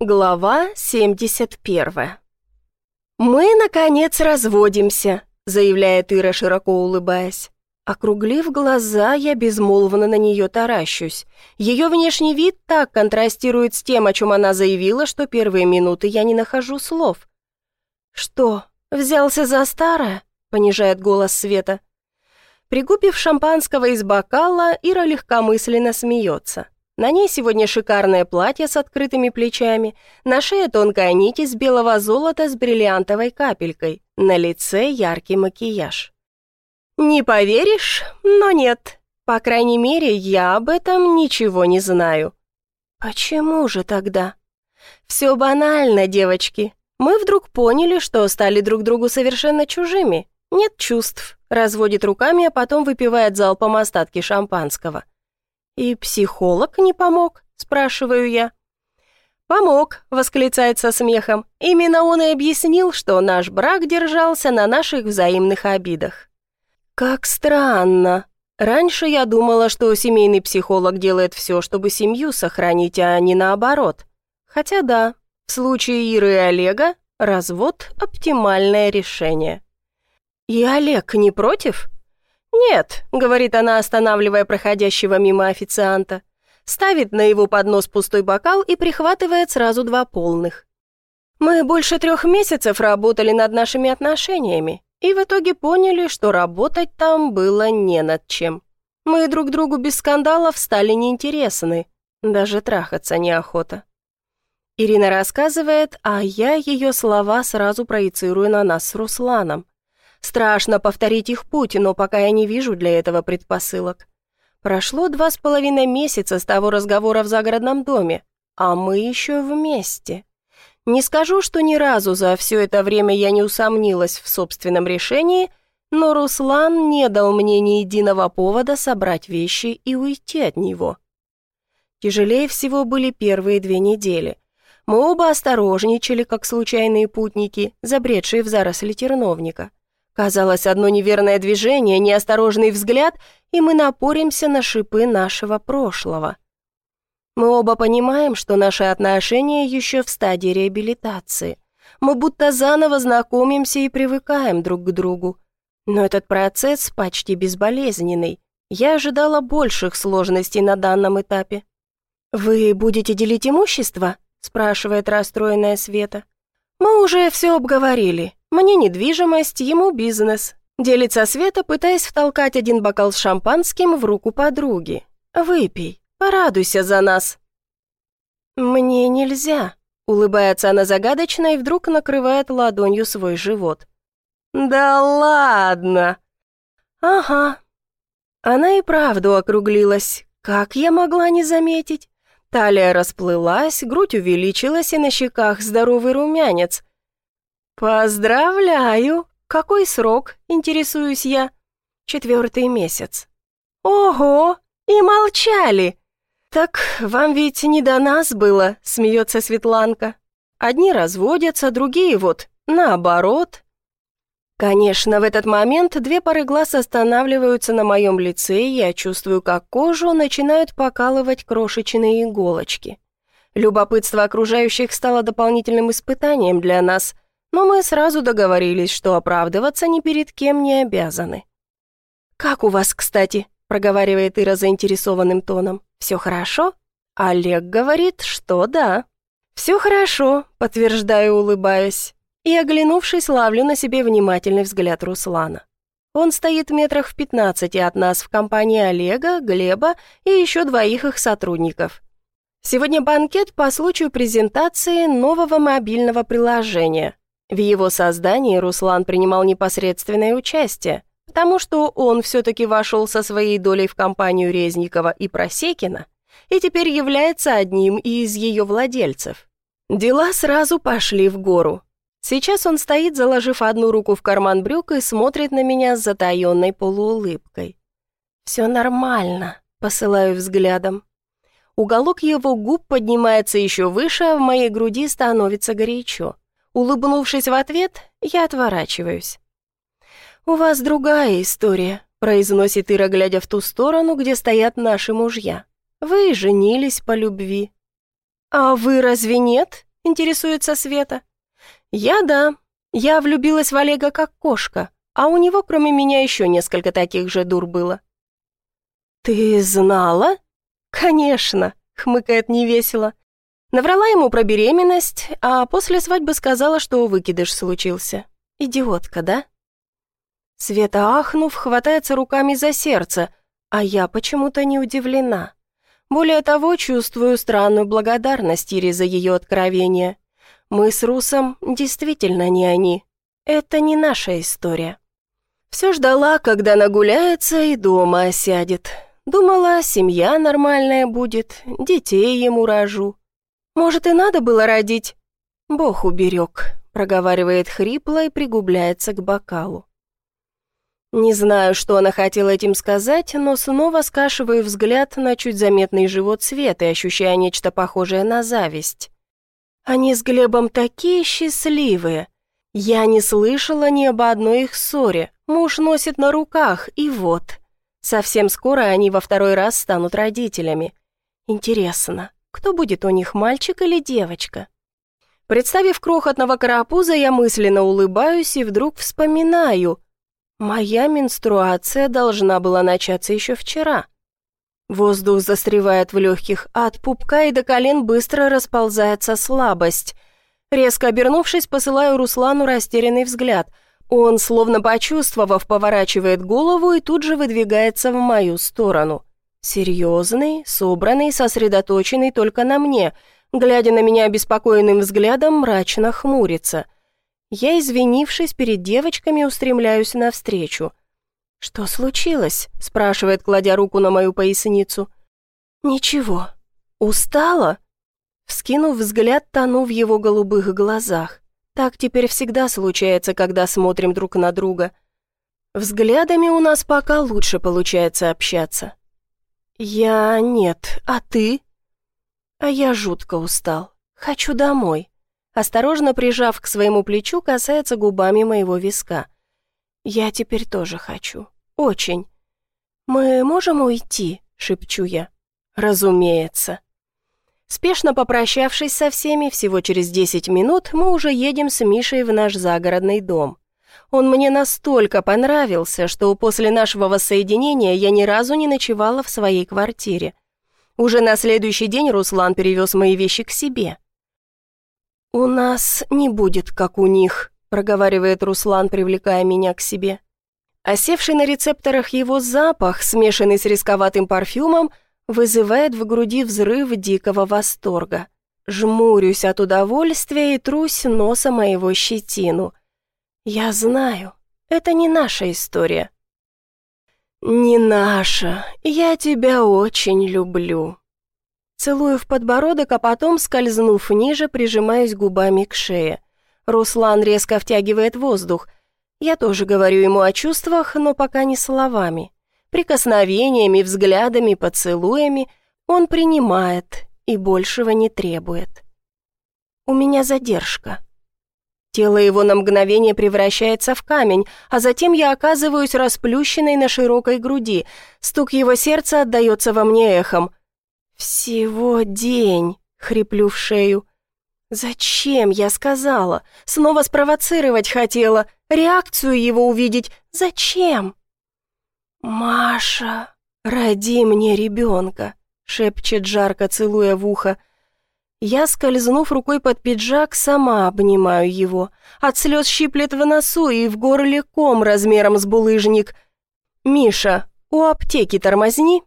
Глава 71 «Мы, наконец, разводимся», — заявляет Ира, широко улыбаясь. Округлив глаза, я безмолвно на нее таращусь. Ее внешний вид так контрастирует с тем, о чем она заявила, что первые минуты я не нахожу слов. «Что, взялся за старое?» — понижает голос Света. Пригубив шампанского из бокала, Ира легкомысленно смеется. На ней сегодня шикарное платье с открытыми плечами, на шее тонкая нить из белого золота с бриллиантовой капелькой, на лице яркий макияж. Не поверишь, но нет. По крайней мере, я об этом ничего не знаю. Почему же тогда? Все банально, девочки. Мы вдруг поняли, что стали друг другу совершенно чужими. Нет чувств. Разводит руками, а потом выпивает залпом остатки шампанского. «И психолог не помог?» – спрашиваю я. «Помог», – восклицает со смехом. «Именно он и объяснил, что наш брак держался на наших взаимных обидах». «Как странно. Раньше я думала, что семейный психолог делает все, чтобы семью сохранить, а не наоборот. Хотя да, в случае Иры и Олега развод – оптимальное решение». «И Олег не против?» «Нет», — говорит она, останавливая проходящего мимо официанта. Ставит на его поднос пустой бокал и прихватывает сразу два полных. «Мы больше трех месяцев работали над нашими отношениями и в итоге поняли, что работать там было не над чем. Мы друг другу без скандалов стали неинтересны, даже трахаться неохота». Ирина рассказывает, а я ее слова сразу проецирую на нас с Русланом. Страшно повторить их путь, но пока я не вижу для этого предпосылок. Прошло два с половиной месяца с того разговора в загородном доме, а мы еще вместе. Не скажу, что ни разу за все это время я не усомнилась в собственном решении, но Руслан не дал мне ни единого повода собрать вещи и уйти от него. Тяжелее всего были первые две недели. Мы оба осторожничали, как случайные путники, забредшие в заросли терновника. Казалось, одно неверное движение, неосторожный взгляд, и мы напоримся на шипы нашего прошлого. Мы оба понимаем, что наши отношения еще в стадии реабилитации. Мы будто заново знакомимся и привыкаем друг к другу. Но этот процесс почти безболезненный. Я ожидала больших сложностей на данном этапе. «Вы будете делить имущество?» – спрашивает расстроенная Света. «Мы уже все обговорили. Мне недвижимость, ему бизнес. Делится Света, пытаясь втолкать один бокал с шампанским в руку подруги. «Выпей, порадуйся за нас». «Мне нельзя», — улыбается она загадочно и вдруг накрывает ладонью свой живот. «Да ладно!» «Ага». Она и правду округлилась. Как я могла не заметить? Талия расплылась, грудь увеличилась, и на щеках здоровый румянец. «Поздравляю! Какой срок?» – интересуюсь я. «Четвертый месяц». «Ого! И молчали!» «Так вам ведь не до нас было», – смеется Светланка. «Одни разводятся, другие вот наоборот». Конечно, в этот момент две пары глаз останавливаются на моем лице, и я чувствую, как кожу начинают покалывать крошечные иголочки. Любопытство окружающих стало дополнительным испытанием для нас – но мы сразу договорились, что оправдываться ни перед кем не обязаны. «Как у вас, кстати?» – проговаривает Ира заинтересованным тоном. «Все хорошо?» Олег говорит, что да. «Все хорошо», – подтверждаю, улыбаясь. И, оглянувшись, ловлю на себе внимательный взгляд Руслана. Он стоит метрах в пятнадцати от нас в компании Олега, Глеба и еще двоих их сотрудников. Сегодня банкет по случаю презентации нового мобильного приложения, в его создании Руслан принимал непосредственное участие, потому что он все-таки вошел со своей долей в компанию Резникова и Просекина и теперь является одним из ее владельцев. Дела сразу пошли в гору. Сейчас он стоит, заложив одну руку в карман брюк и смотрит на меня с затаенной полуулыбкой. «Все нормально», — посылаю взглядом. Уголок его губ поднимается еще выше, а в моей груди становится горячо. Улыбнувшись в ответ, я отворачиваюсь. «У вас другая история», — произносит Ира, глядя в ту сторону, где стоят наши мужья. «Вы женились по любви». «А вы разве нет?» — интересуется Света. «Я да. Я влюбилась в Олега как кошка, а у него кроме меня еще несколько таких же дур было». «Ты знала?» «Конечно», — хмыкает невесело. Наврала ему про беременность, а после свадьбы сказала, что выкидыш случился. Идиотка, да? Света, ахнув, хватается руками за сердце, а я почему-то не удивлена. Более того, чувствую странную благодарность Ире за ее откровение. Мы с Русом действительно не они. Это не наша история. Все ждала, когда нагуляется и дома осядет. Думала, семья нормальная будет, детей ему рожу. Может, и надо было родить? Бог уберег, проговаривает хрипло и пригубляется к бокалу. Не знаю, что она хотела этим сказать, но снова скашиваю взгляд на чуть заметный живот Светы, ощущая нечто похожее на зависть. Они с Глебом такие счастливые. Я не слышала ни об одной их ссоре. Муж носит на руках, и вот. Совсем скоро они во второй раз станут родителями. Интересно, кто будет у них, мальчик или девочка? Представив крохотного карапуза, я мысленно улыбаюсь и вдруг вспоминаю – Моя менструация должна была начаться еще вчера. Воздух застревает в легких, а от пупка и до колен быстро расползается слабость. Резко обернувшись, посылаю Руслану растерянный взгляд. Он, словно почувствовав, поворачивает голову и тут же выдвигается в мою сторону. Серьезный, собранный, сосредоточенный только на мне. Глядя на меня обеспокоенным взглядом, мрачно хмурится – я, извинившись перед девочками, устремляюсь навстречу. «Что случилось?» – спрашивает, кладя руку на мою поясницу. «Ничего. Устала?» Вскинув взгляд, тону в его голубых глазах. Так теперь всегда случается, когда смотрим друг на друга. Взглядами у нас пока лучше получается общаться. «Я нет, а ты?» «А я жутко устал. Хочу домой». Осторожно прижав к своему плечу, касается губами моего виска. «Я теперь тоже хочу. Очень. Мы можем уйти?» — шепчу я. «Разумеется». Спешно попрощавшись со всеми, всего через 10 минут мы уже едем с Мишей в наш загородный дом. Он мне настолько понравился, что после нашего воссоединения я ни разу не ночевала в своей квартире. Уже на следующий день Руслан перевез мои вещи к себе. «У нас не будет, как у них», — проговаривает Руслан, привлекая меня к себе. Осевший на рецепторах его запах, смешанный с рисковатым парфюмом, вызывает в груди взрыв дикого восторга. Жмурюсь от удовольствия и трусь носа моего щетину. Я знаю, это не наша история. «Не наша. Я тебя очень люблю», Целую в подбородок, а потом, скользнув ниже, прижимаюсь губами к шее. Руслан резко втягивает воздух. Я тоже говорю ему о чувствах, но пока не словами. Прикосновениями, взглядами, поцелуями он принимает и большего не требует. У меня задержка. Тело его на мгновение превращается в камень, а затем я оказываюсь расплющенной на широкой груди. Стук его сердца отдается во мне эхом. «Всего день», — хриплю в шею. «Зачем?» — я сказала. Снова спровоцировать хотела, реакцию его увидеть. «Зачем?» «Маша, роди мне ребенка», — шепчет жарко, целуя в ухо. Я, скользнув рукой под пиджак, сама обнимаю его. От слез щиплет в носу и в горле ком размером с булыжник. «Миша, у аптеки тормозни»,